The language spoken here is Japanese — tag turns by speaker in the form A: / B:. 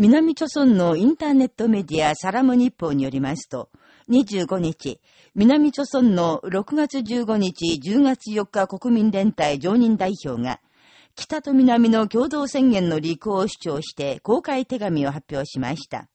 A: 南朝村のインターネットメディアサラム日報によりますと、25日、南朝村の6月15日、10月4日国民連帯常任代表が、北と南の共同宣言の履行を主張して公開手紙を発表しました。